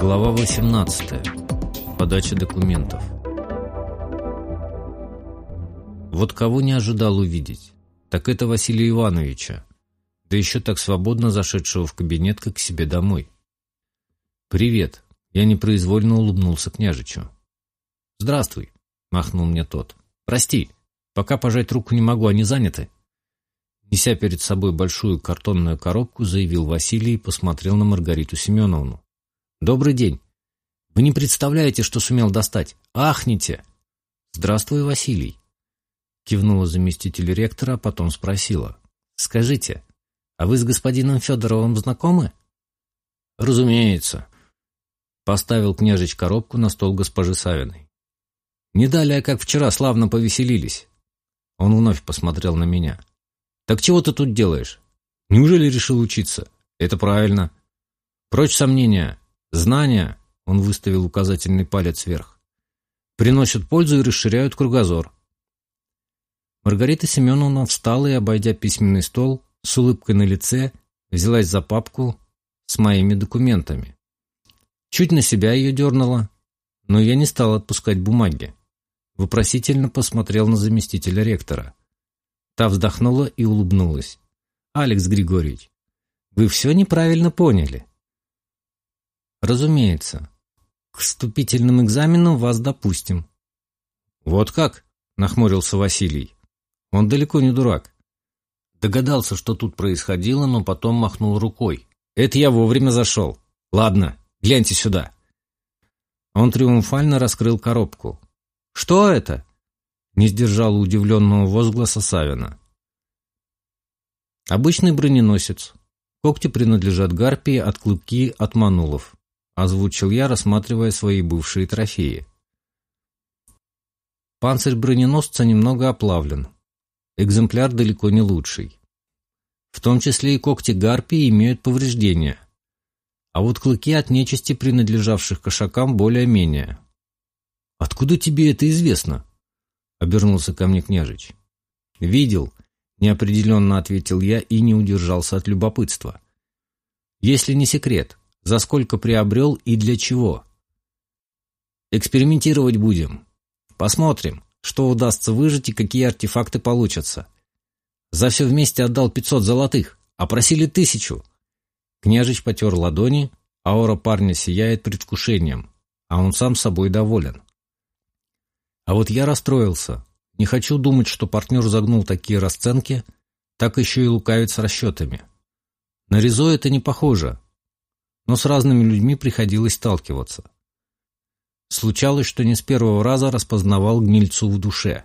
Глава 18. Подача документов. Вот кого не ожидал увидеть, так это Василия Ивановича, да еще так свободно зашедшего в кабинет, как к себе домой. «Привет!» — я непроизвольно улыбнулся княжичу. «Здравствуй!» — махнул мне тот. «Прости, пока пожать руку не могу, они заняты». Неся перед собой большую картонную коробку, заявил Василий и посмотрел на Маргариту Семеновну. «Добрый день. Вы не представляете, что сумел достать. Ахните!» «Здравствуй, Василий!» Кивнула заместитель ректора, а потом спросила. «Скажите, а вы с господином Федоровым знакомы?» «Разумеется», — поставил княжич коробку на стол госпожи Савиной. «Не далее, как вчера, славно повеселились». Он вновь посмотрел на меня. «Так чего ты тут делаешь? Неужели решил учиться? Это правильно. Прочь сомнения. Знания, он выставил указательный палец вверх, приносят пользу и расширяют кругозор. Маргарита Семеновна встала и, обойдя письменный стол, с улыбкой на лице, взялась за папку с моими документами. Чуть на себя ее дернула, но я не стал отпускать бумаги. Вопросительно посмотрел на заместителя ректора. Та вздохнула и улыбнулась. «Алекс Григорьевич, вы все неправильно поняли. Разумеется. К вступительным экзаменам вас допустим. Вот как? Нахмурился Василий. Он далеко не дурак. Догадался, что тут происходило, но потом махнул рукой. Это я вовремя зашел. Ладно, гляньте сюда. Он триумфально раскрыл коробку. «Что это?» Не сдержал удивленного возгласа Савина. «Обычный броненосец. Когти принадлежат гарпии, от клыки от манулов озвучил я, рассматривая свои бывшие трофеи. Панцирь броненосца немного оплавлен. Экземпляр далеко не лучший. В том числе и когти гарпии имеют повреждения. А вот клыки от нечисти, принадлежавших кошакам, более-менее. «Откуда тебе это известно?» — обернулся ко мне княжич. «Видел», — неопределенно ответил я и не удержался от любопытства. «Если не секрет, за сколько приобрел и для чего. Экспериментировать будем. Посмотрим, что удастся выжить и какие артефакты получатся. За все вместе отдал 500 золотых, а просили тысячу. Княжич потер ладони, аура парня сияет предвкушением, а он сам собой доволен. А вот я расстроился. Не хочу думать, что партнер загнул такие расценки, так еще и лукавит с расчетами. На Ризо это не похоже, но с разными людьми приходилось сталкиваться. Случалось, что не с первого раза распознавал гнильцу в душе.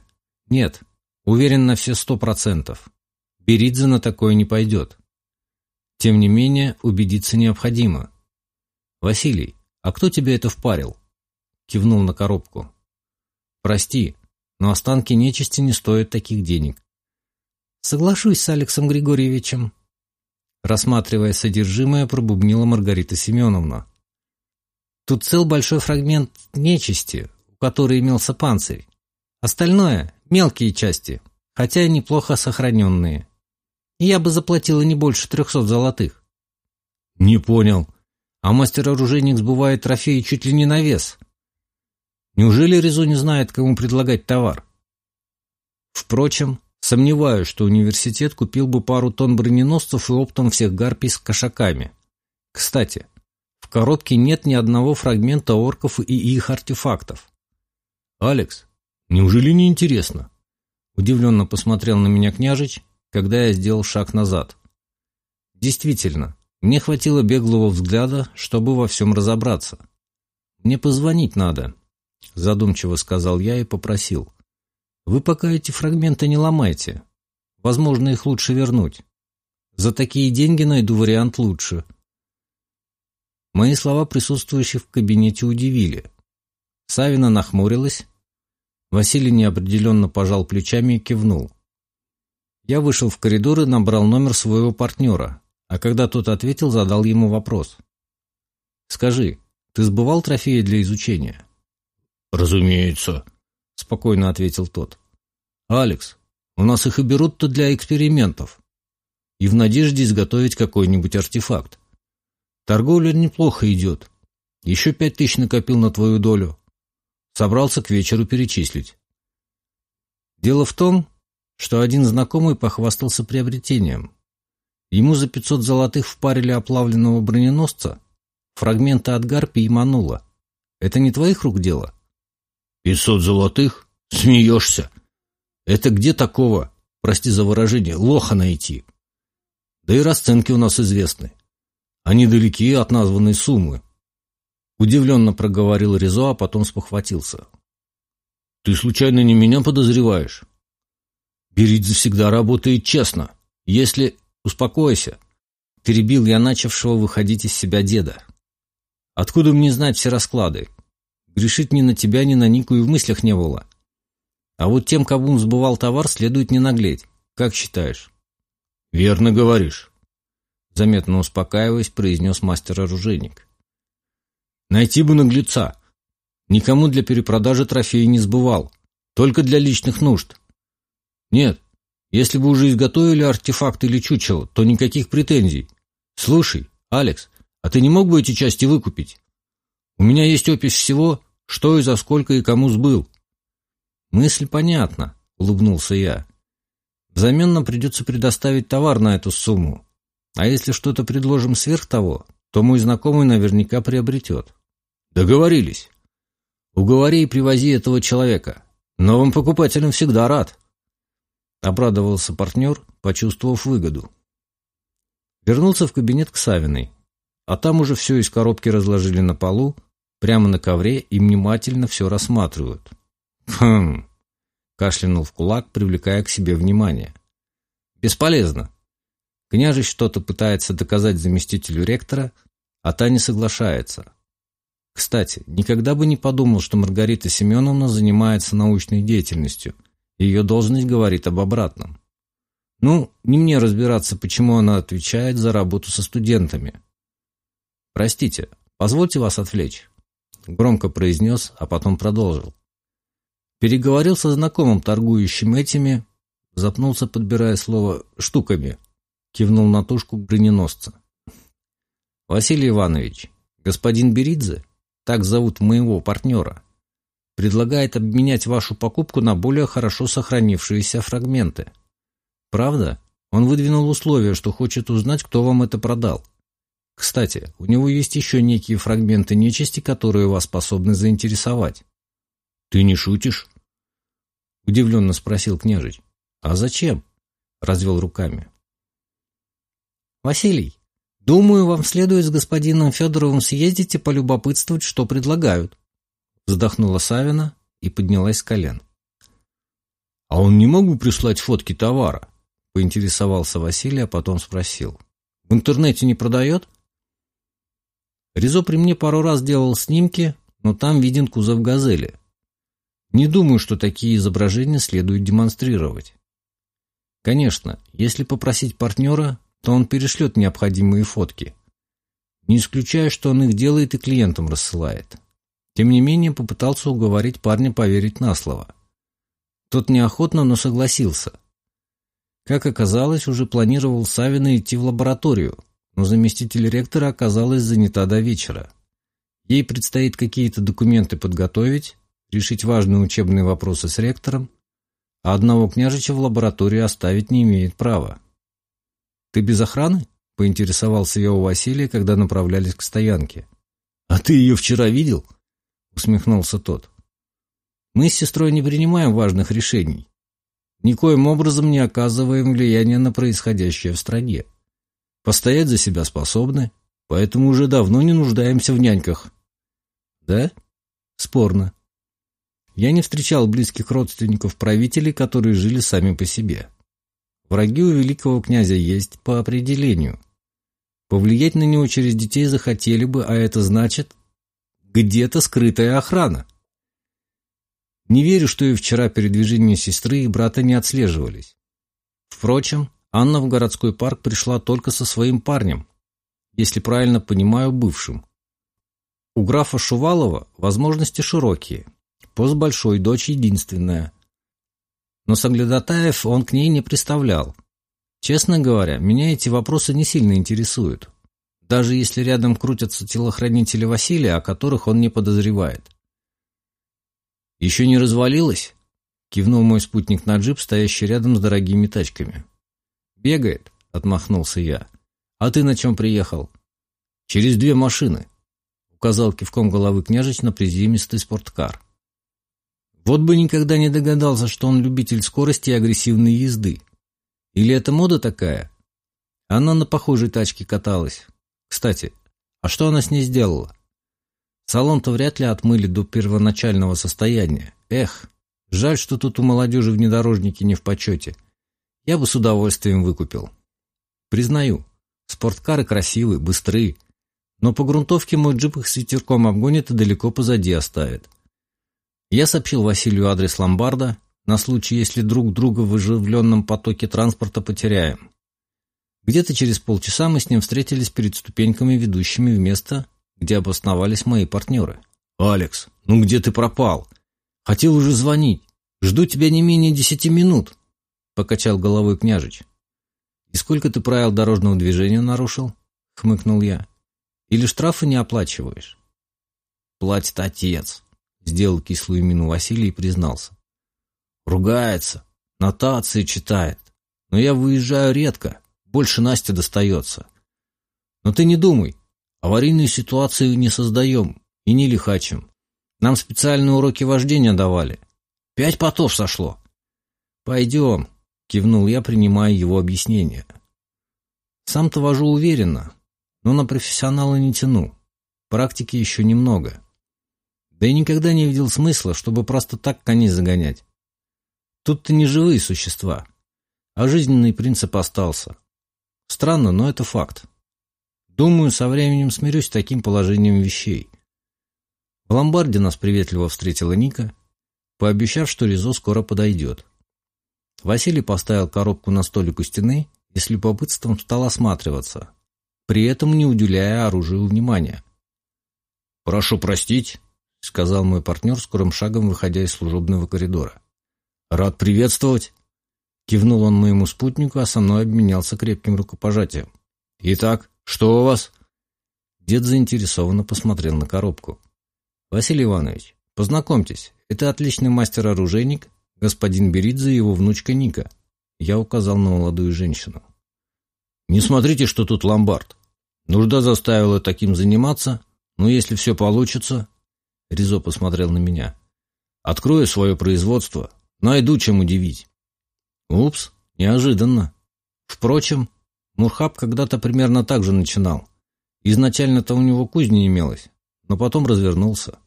Нет, уверен на все сто процентов. Беридзе на такое не пойдет. Тем не менее, убедиться необходимо. «Василий, а кто тебе это впарил?» Кивнул на коробку. «Прости, но останки нечисти не стоят таких денег». «Соглашусь с Алексом Григорьевичем», Рассматривая содержимое, пробубнила Маргарита Семеновна. Тут цел большой фрагмент нечисти, у которой имелся панцирь. Остальное — мелкие части, хотя и неплохо сохраненные. я бы заплатила не больше трехсот золотых. Не понял. А мастер-оружейник сбывает трофеи чуть ли не на вес. Неужели Резо не знает, кому предлагать товар? Впрочем, Сомневаюсь, что университет купил бы пару тонн броненосцев и оптом всех гарпий с кошаками. Кстати, в коробке нет ни одного фрагмента орков и их артефактов. «Алекс, неужели не интересно?» Удивленно посмотрел на меня княжич, когда я сделал шаг назад. Действительно, мне хватило беглого взгляда, чтобы во всем разобраться. «Мне позвонить надо», — задумчиво сказал я и попросил. Вы пока эти фрагменты не ломайте. Возможно, их лучше вернуть. За такие деньги найду вариант лучше. Мои слова присутствующих в кабинете удивили. Савина нахмурилась. Василий неопределенно пожал плечами и кивнул. Я вышел в коридор и набрал номер своего партнера, а когда тот ответил, задал ему вопрос. «Скажи, ты сбывал трофеи для изучения?» «Разумеется», — спокойно ответил тот. «Алекс, у нас их и берут-то для экспериментов. И в надежде изготовить какой-нибудь артефакт. Торговля неплохо идет. Еще пять тысяч накопил на твою долю. Собрался к вечеру перечислить. Дело в том, что один знакомый похвастался приобретением. Ему за пятьсот золотых впарили оплавленного броненосца, фрагменты от гарпи и манула. Это не твоих рук дело? Пятьсот золотых? Смеешься? Это где такого, прости за выражение, лоха найти? Да и расценки у нас известны. Они далеки от названной суммы. Удивленно проговорил Ризо, а потом спохватился. Ты случайно не меня подозреваешь? Беридзе всегда работает честно. Если... Успокойся. Перебил я начавшего выходить из себя деда. Откуда мне знать все расклады? Грешить ни на тебя, ни на Нику и в мыслях не было. А вот тем, кому сбывал товар, следует не наглеть. Как считаешь? Верно говоришь. Заметно успокаиваясь, произнес мастер-оружейник. Найти бы наглеца. Никому для перепродажи трофеи не сбывал. Только для личных нужд. Нет, если бы уже изготовили артефакт или чучело, то никаких претензий. Слушай, Алекс, а ты не мог бы эти части выкупить? У меня есть опись всего, что и за сколько и кому сбыл. Мысль понятна, улыбнулся я. Взамен нам придется предоставить товар на эту сумму. А если что-то предложим сверх того, то мой знакомый наверняка приобретет. Договорились. Уговори и привози этого человека. Новым покупателям всегда рад. Обрадовался партнер, почувствовав выгоду. Вернулся в кабинет к Савиной. А там уже все из коробки разложили на полу, прямо на ковре и внимательно все рассматривают. «Хм...» — кашлянул в кулак, привлекая к себе внимание. «Бесполезно. Княжич что-то пытается доказать заместителю ректора, а та не соглашается. Кстати, никогда бы не подумал, что Маргарита Семеновна занимается научной деятельностью. Ее должность говорит об обратном. Ну, не мне разбираться, почему она отвечает за работу со студентами. Простите, позвольте вас отвлечь. Громко произнес, а потом продолжил. Переговорил со знакомым, торгующим этими, запнулся, подбирая слово «штуками», кивнул на тушку броненосца. «Василий Иванович, господин Беридзе, так зовут моего партнера, предлагает обменять вашу покупку на более хорошо сохранившиеся фрагменты. Правда? Он выдвинул условие, что хочет узнать, кто вам это продал. Кстати, у него есть еще некие фрагменты нечисти, которые вас способны заинтересовать. Ты не шутишь? Удивленно спросил княжич. А зачем? Развел руками. Василий, думаю, вам следует с господином Федоровым съездить и полюбопытствовать, что предлагают. Вздохнула Савина и поднялась с колен. А он не мог бы прислать фотки товара? Поинтересовался Василий, а потом спросил. В интернете не продает? Ризо при мне пару раз делал снимки, но там виден кузов «Газели». Не думаю, что такие изображения следует демонстрировать. Конечно, если попросить партнера, то он перешлет необходимые фотки. Не исключаю, что он их делает и клиентам рассылает. Тем не менее, попытался уговорить парня поверить на слово. Тот неохотно, но согласился. Как оказалось, уже планировал Савина идти в лабораторию, но заместитель ректора оказалась занята до вечера. Ей предстоит какие-то документы подготовить, решить важные учебные вопросы с ректором, а одного княжича в лаборатории оставить не имеет права. «Ты без охраны?» — поинтересовался я у Василия, когда направлялись к стоянке. «А ты ее вчера видел?» — усмехнулся тот. «Мы с сестрой не принимаем важных решений. Никоим образом не оказываем влияния на происходящее в стране. Постоять за себя способны, поэтому уже давно не нуждаемся в няньках. Да? Спорно. Я не встречал близких родственников правителей, которые жили сами по себе. Враги у великого князя есть по определению. Повлиять на него через детей захотели бы, а это значит где-то скрытая охрана. Не верю, что и вчера передвижения сестры и брата не отслеживались. Впрочем, Анна в городской парк пришла только со своим парнем, если правильно понимаю, бывшим. У графа Шувалова возможности широкие. Пост большой, дочь единственная. Но Соглядатаев он к ней не представлял. Честно говоря, меня эти вопросы не сильно интересуют. даже если рядом крутятся телохранители Василия, о которых он не подозревает. «Еще не развалилось?» — кивнул мой спутник на джип, стоящий рядом с дорогими тачками. «Бегает», — отмахнулся я. «А ты на чем приехал?» «Через две машины», — указал кивком головы княжич на приземистый спорткар. Вот бы никогда не догадался, что он любитель скорости и агрессивной езды. Или это мода такая? Она на похожей тачке каталась. Кстати, а что она с ней сделала? Салон-то вряд ли отмыли до первоначального состояния. Эх, жаль, что тут у молодежи внедорожники не в почете. Я бы с удовольствием выкупил. Признаю, спорткары красивые, быстрые, но по грунтовке мой джип их с ветерком обгонит и далеко позади оставит. Я сообщил Василию адрес ломбарда, на случай, если друг друга в оживленном потоке транспорта потеряем. Где-то через полчаса мы с ним встретились перед ступеньками, ведущими в место, где обосновались мои партнеры. «Алекс, ну где ты пропал? Хотел уже звонить. Жду тебя не менее десяти минут», — покачал головой княжич. «И сколько ты правил дорожного движения нарушил?» — хмыкнул я. «Или штрафы не оплачиваешь?» «Платит отец», Сделал кислую мину Василий и признался. Ругается, нотации читает. Но я выезжаю редко, больше Насте достается. Но ты не думай, аварийную ситуацию не создаем и не лихачим. Нам специальные уроки вождения давали. Пять потов сошло. Пойдем, кивнул я, принимая его объяснение. Сам-то вожу уверенно, но на профессионала не тяну. Практики еще немного. Да и никогда не видел смысла, чтобы просто так коней загонять. Тут-то не живые существа, а жизненный принцип остался. Странно, но это факт. Думаю, со временем смирюсь с таким положением вещей. В ломбарде нас приветливо встретила Ника, пообещав, что Ризо скоро подойдет. Василий поставил коробку на столик у стены и с любопытством стал осматриваться, при этом не уделяя оружию внимания. «Прошу простить», — сказал мой партнер, скорым шагом выходя из служебного коридора. «Рад приветствовать!» Кивнул он моему спутнику, а со мной обменялся крепким рукопожатием. «Итак, что у вас?» Дед заинтересованно посмотрел на коробку. «Василий Иванович, познакомьтесь, это отличный мастер-оружейник, господин Беридзе и его внучка Ника». Я указал на молодую женщину. «Не смотрите, что тут ломбард. Нужда заставила таким заниматься, но если все получится, Ризо посмотрел на меня. «Открою свое производство. Найду чем удивить». «Упс, неожиданно. Впрочем, Мурхаб когда-то примерно так же начинал. Изначально-то у него кузни имелось, но потом развернулся.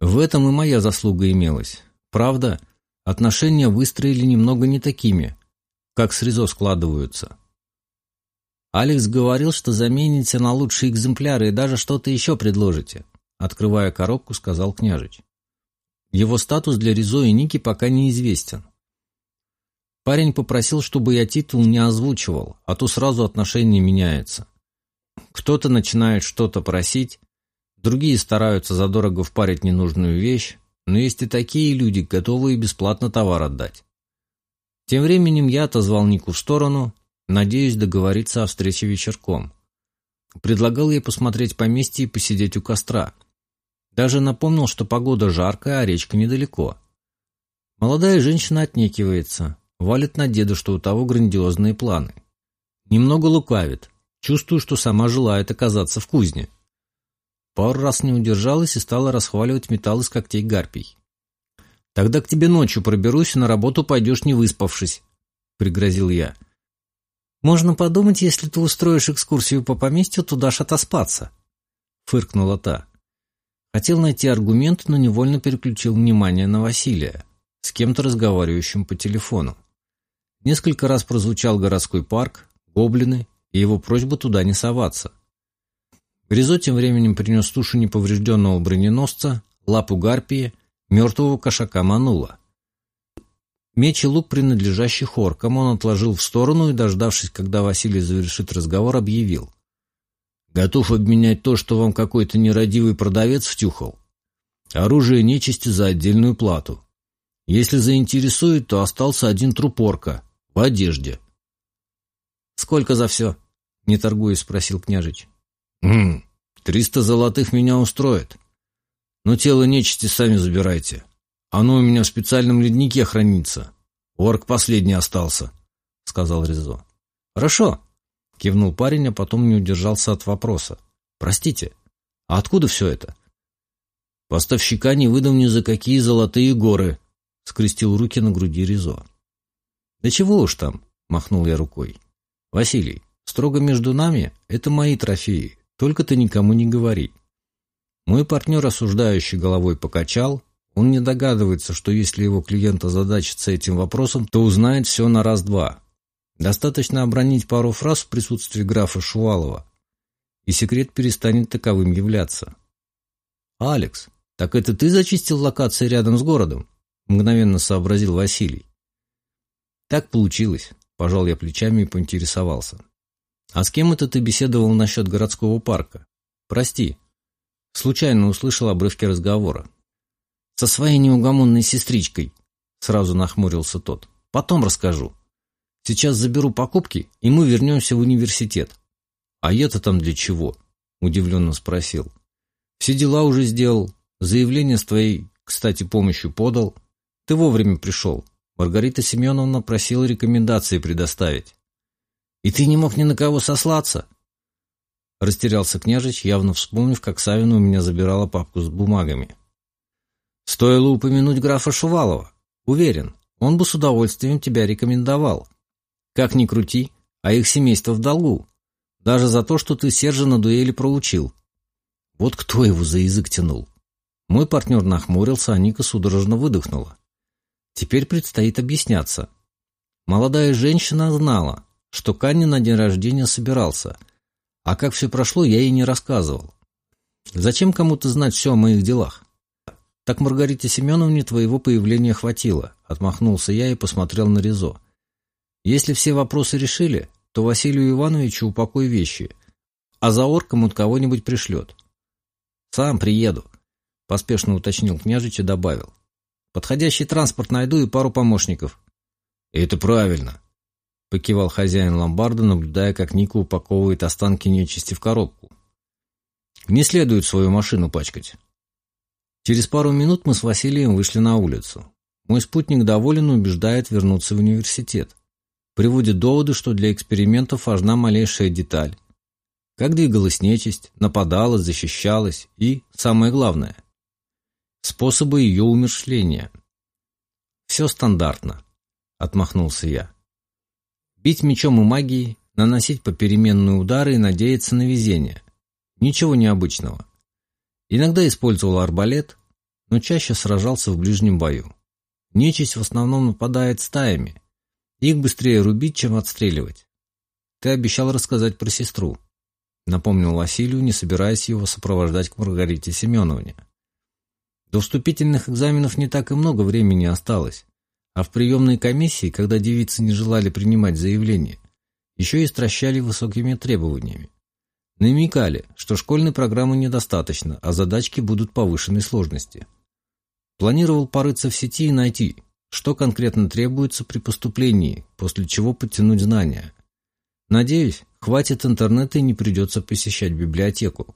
В этом и моя заслуга имелась. Правда, отношения выстроили немного не такими, как с Ризо складываются. Алекс говорил, что замените на лучшие экземпляры и даже что-то еще предложите. Открывая коробку, сказал княжич. Его статус для Ризо и Ники пока неизвестен. Парень попросил, чтобы я титул не озвучивал, а то сразу отношение меняется. Кто-то начинает что-то просить, другие стараются задорого впарить ненужную вещь, но есть и такие люди, готовые бесплатно товар отдать. Тем временем я отозвал Нику в сторону, надеюсь договориться о встрече вечерком. Предлагал ей посмотреть поместье и посидеть у костра – даже напомнил, что погода жаркая, а речка недалеко. Молодая женщина отнекивается, валит на деда, что у того грандиозные планы. Немного лукавит, чувствую, что сама желает оказаться в кузне. Пару раз не удержалась и стала расхваливать металл из когтей гарпий. «Тогда к тебе ночью проберусь, и на работу пойдешь не выспавшись», — пригрозил я. «Можно подумать, если ты устроишь экскурсию по поместью, то дашь отоспаться», — фыркнула та. Хотел найти аргумент, но невольно переключил внимание на Василия, с кем-то разговаривающим по телефону. Несколько раз прозвучал городской парк, гоблины и его просьба туда не соваться. Гризо тем временем принес тушу неповрежденного броненосца, лапу гарпии, мертвого кошака манула. Меч и лук, принадлежащий хоркам, он отложил в сторону и, дождавшись, когда Василий завершит разговор, объявил. Готов обменять то, что вам какой-то нерадивый продавец втюхал. Оружие нечисти за отдельную плату. Если заинтересует, то остался один трупорка в одежде. «Сколько за все?» Не торгуясь, спросил княжич. «Хм, триста золотых меня устроит. Но тело нечисти сами забирайте. Оно у меня в специальном леднике хранится. Орк последний остался», — сказал Резо. «Хорошо», — кивнул парень, а потом не удержался от вопроса. «Простите, а откуда все это?» «Поставщика не выдам ни за какие золотые горы», — скрестил руки на груди Резо. «Да чего уж там», — махнул я рукой. «Василий, строго между нами — это мои трофеи, только ты никому не говори». Мой партнер, осуждающий головой, покачал. Он не догадывается, что если его клиент озадачится этим вопросом, то узнает все на раз-два. Достаточно обронить пару фраз в присутствии графа Шувалова, и секрет перестанет таковым являться. «Алекс, так это ты зачистил локации рядом с городом?» — мгновенно сообразил Василий. «Так получилось», — пожал я плечами и поинтересовался. «А с кем это ты беседовал насчет городского парка? Прости». Случайно услышал обрывки разговора. «Со своей неугомонной сестричкой», — сразу нахмурился тот. «Потом расскажу. Сейчас заберу покупки, и мы вернемся в университет». «А я-то там для чего?» — удивленно спросил. «Все дела уже сделал. Заявление с твоей, кстати, помощью подал. Ты вовремя пришел. Маргарита Семеновна просила рекомендации предоставить. «И ты не мог ни на кого сослаться?» Растерялся княжич, явно вспомнив, как Савина у меня забирала папку с бумагами. «Стоило упомянуть графа Шувалова. Уверен, он бы с удовольствием тебя рекомендовал. Как ни крути, а их семейство в долгу. Даже за то, что ты Сержа на дуэли проучил. Вот кто его за язык тянул?» Мой партнер нахмурился, а Ника судорожно выдохнула. Теперь предстоит объясняться. Молодая женщина знала, что Канни на день рождения собирался, а как все прошло, я ей не рассказывал. Зачем кому-то знать все о моих делах? Так Маргарите Семеновне твоего появления хватило, отмахнулся я и посмотрел на Резо. Если все вопросы решили, то Василию Ивановичу упокой вещи, а за орком он кого-нибудь пришлет. Сам приеду, поспешно уточнил княжич и добавил. Подходящий транспорт найду и пару помощников. Это правильно, покивал хозяин ломбарда, наблюдая, как Ника упаковывает останки нечисти в коробку. Не следует свою машину пачкать. Через пару минут мы с Василием вышли на улицу. Мой спутник доволен и убеждает вернуться в университет. Приводит доводы, что для экспериментов важна малейшая деталь. Как двигалась нечисть, нападала, защищалась и, самое главное – способы ее умершления. «Все стандартно», — отмахнулся я. «Бить мечом и магией, наносить попеременные удары и надеяться на везение. Ничего необычного. Иногда использовал арбалет, но чаще сражался в ближнем бою. Нечисть в основном нападает стаями. Их быстрее рубить, чем отстреливать. Ты обещал рассказать про сестру», — напомнил Василию, не собираясь его сопровождать к Маргарите Семеновне. До вступительных экзаменов не так и много времени осталось, а в приемной комиссии, когда девицы не желали принимать заявление, еще и стращали высокими требованиями. Намекали, что школьной программы недостаточно, а задачки будут повышенной сложности. Планировал порыться в сети и найти, что конкретно требуется при поступлении, после чего подтянуть знания. Надеюсь, хватит интернета и не придется посещать библиотеку.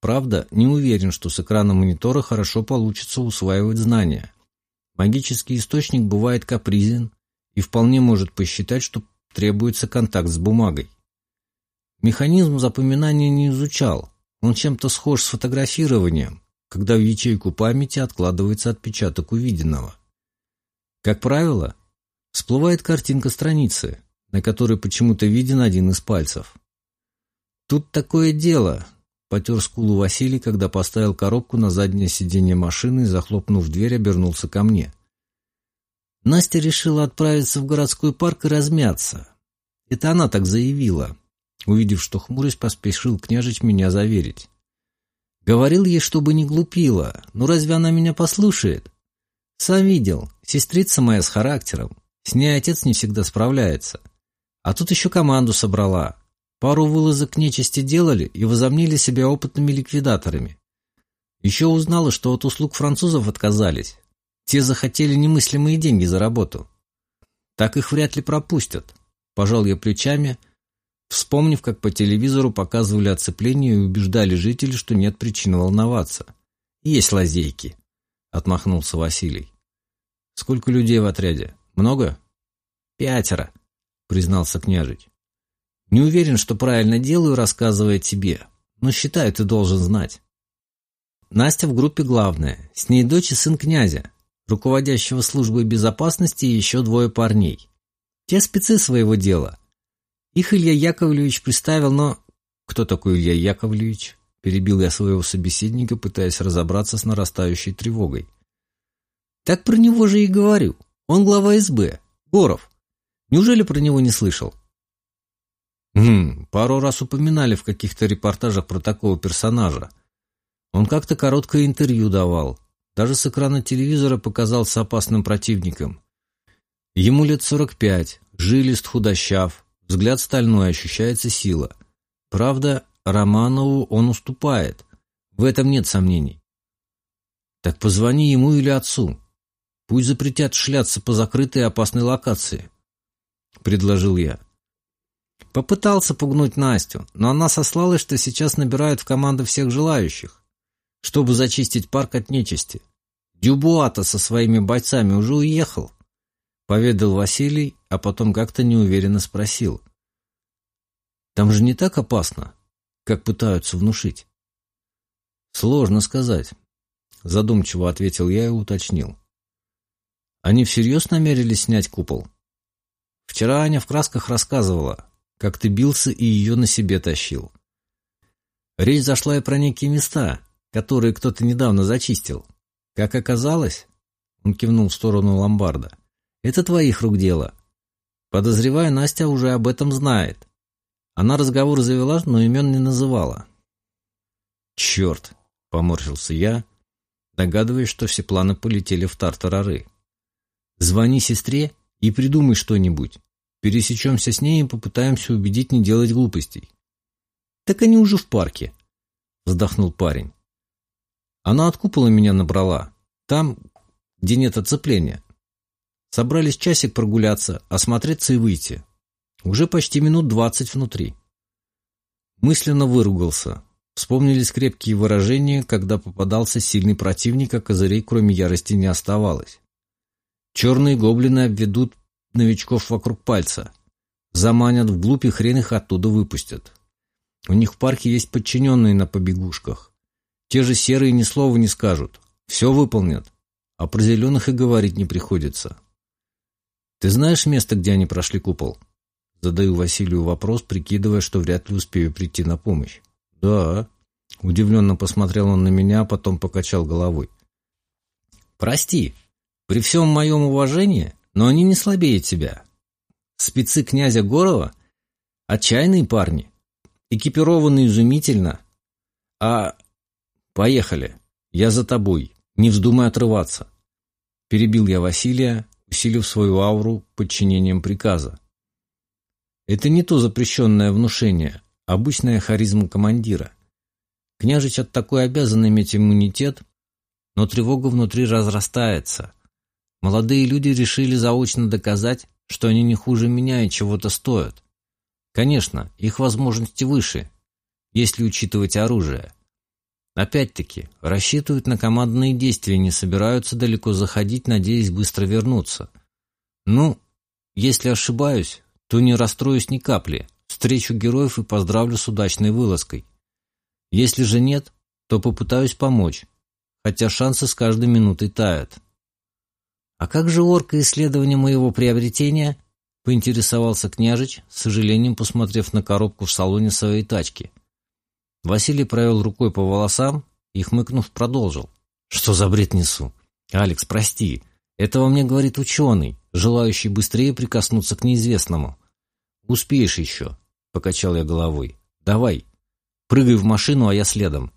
Правда, не уверен, что с экрана монитора хорошо получится усваивать знания. Магический источник бывает капризен и вполне может посчитать, что требуется контакт с бумагой. Механизм запоминания не изучал, он чем-то схож с фотографированием, когда в ячейку памяти откладывается отпечаток увиденного. Как правило, всплывает картинка страницы, на которой почему-то виден один из пальцев. Тут такое дело, Потер скулу Василий, когда поставил коробку на заднее сиденье машины и, захлопнув дверь, обернулся ко мне. Настя решила отправиться в городской парк и размяться. Это она так заявила. Увидев, что хмурясь, поспешил княжич меня заверить. Говорил ей, чтобы не глупила. Но разве она меня послушает? Сам видел. Сестрица моя с характером. С ней отец не всегда справляется. А тут еще команду собрала. Пару вылазок нечисти делали и возомнили себя опытными ликвидаторами. Еще узнала, что от услуг французов отказались. Те захотели немыслимые деньги за работу. Так их вряд ли пропустят. Пожал я плечами, вспомнив, как по телевизору показывали оцепление и убеждали жителей, что нет причин волноваться. «Есть лазейки», — отмахнулся Василий. «Сколько людей в отряде? Много?» «Пятеро», — признался княжич. «Не уверен, что правильно делаю, рассказывая тебе, но считаю, ты должен знать». Настя в группе главная, с ней дочь и сын князя, руководящего службой безопасности и еще двое парней. Те спецы своего дела. Их Илья Яковлевич представил, но... Кто такой Илья Яковлевич? Перебил я своего собеседника, пытаясь разобраться с нарастающей тревогой. Так про него же и говорю. Он глава СБ. Боров. Неужели про него не слышал? Хм, пару раз упоминали в каких-то репортажах про такого персонажа. Он как-то короткое интервью давал. Даже с экрана телевизора показался опасным противником. Ему лет сорок пять, жилист, худощав, взгляд стальной, ощущается сила. Правда, Романову он уступает. В этом нет сомнений. Так позвони ему или отцу. Пусть запретят шляться по закрытой опасной локации. Предложил я. Попытался пугнуть Настю, но она сослалась, что сейчас набирают в команду всех желающих чтобы зачистить парк от нечисти. Дюбуата со своими бойцами уже уехал, поведал Василий, а потом как-то неуверенно спросил. Там же не так опасно, как пытаются внушить. Сложно сказать, задумчиво ответил я и уточнил. Они всерьез намерились снять купол? Вчера Аня в красках рассказывала, как ты бился и ее на себе тащил. Речь зашла и про некие места, которые кто-то недавно зачистил. Как оказалось, он кивнул в сторону ломбарда, это твоих рук дело. Подозреваю, Настя уже об этом знает. Она разговор завела, но имен не называла. Черт, поморщился я, догадываясь, что все планы полетели в тартарары. Звони сестре и придумай что-нибудь. Пересечемся с ней и попытаемся убедить не делать глупостей. Так они уже в парке, вздохнул парень. Она от купола меня набрала. Там, где нет оцепления. Собрались часик прогуляться, осмотреться и выйти. Уже почти минут двадцать внутри. Мысленно выругался. Вспомнились крепкие выражения, когда попадался сильный противник, а козырей кроме ярости не оставалось. Черные гоблины обведут новичков вокруг пальца. Заманят вглубь и хрен их оттуда выпустят. У них в парке есть подчиненные на побегушках. Те же серые ни слова не скажут. Все выполнят. А про зеленых и говорить не приходится. Ты знаешь место, где они прошли купол? Задаю Василию вопрос, прикидывая, что вряд ли успею прийти на помощь. Да. Удивленно посмотрел он на меня, а потом покачал головой. Прости, при всем моем уважении, но они не слабее тебя. Спецы князя Горова — отчаянные парни, экипированы изумительно, а «Поехали. Я за тобой. Не вздумай отрываться». Перебил я Василия, усилив свою ауру подчинением приказа. Это не то запрещенное внушение, обычная харизма командира. Княжич от такой обязан иметь иммунитет, но тревога внутри разрастается. Молодые люди решили заочно доказать, что они не хуже меня и чего-то стоят. Конечно, их возможности выше, если учитывать оружие. Опять-таки, рассчитывают на командные действия, не собираются далеко заходить, надеясь быстро вернуться. Ну, если ошибаюсь, то не расстроюсь ни капли, встречу героев и поздравлю с удачной вылазкой. Если же нет, то попытаюсь помочь, хотя шансы с каждой минутой тают. «А как же орка исследование моего приобретения?» — поинтересовался княжич, с сожалением посмотрев на коробку в салоне своей тачки. Василий провел рукой по волосам и, хмыкнув, продолжил. «Что за бред несу? Алекс, прости. Этого мне говорит ученый, желающий быстрее прикоснуться к неизвестному. Успеешь еще», — покачал я головой. «Давай, прыгай в машину, а я следом».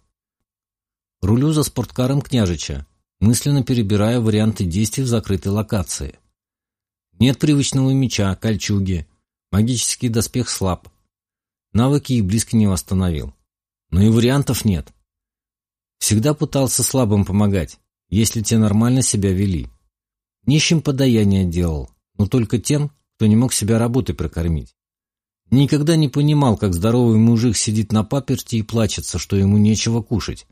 Рулю за спорткаром княжича, мысленно перебирая варианты действий в закрытой локации. Нет привычного меча, кольчуги, магический доспех слаб. Навыки и близко не восстановил но и вариантов нет. Всегда пытался слабым помогать, если те нормально себя вели. Нищим подаяние делал, но только тем, кто не мог себя работой прокормить. Никогда не понимал, как здоровый мужик сидит на паперти и плачется, что ему нечего кушать.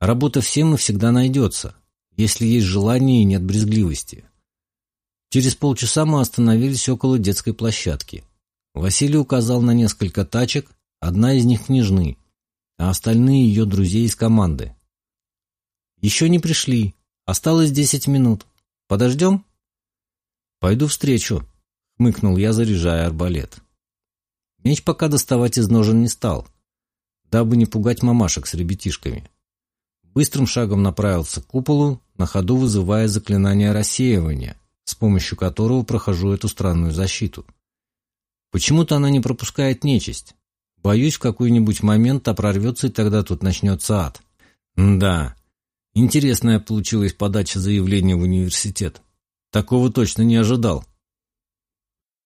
Работа всем и всегда найдется, если есть желание и нет брезгливости. Через полчаса мы остановились около детской площадки. Василий указал на несколько тачек, одна из них княжны, а остальные ее друзей из команды. «Еще не пришли. Осталось десять минут. Подождем?» «Пойду встречу», — хмыкнул я, заряжая арбалет. Меч пока доставать из ножен не стал, дабы не пугать мамашек с ребятишками. Быстрым шагом направился к куполу, на ходу вызывая заклинание рассеивания, с помощью которого прохожу эту странную защиту. Почему-то она не пропускает нечисть. Боюсь, в какой-нибудь момент та прорвется, и тогда тут начнется ад. Да, интересная получилась подача заявления в университет. Такого точно не ожидал.